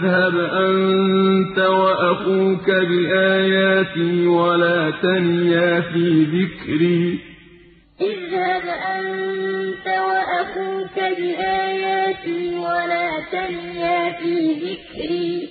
اذْهَبْ أَنتَ وَأَخُوكَ بِآيَاتِي وَلَا تَنِيَا فِي ذِكْرِي. اذْهَبْ أَنتَ وَأَخُوكَ بِآيَاتِي وَلَا تَنِيَا فِي ذِكْرِي.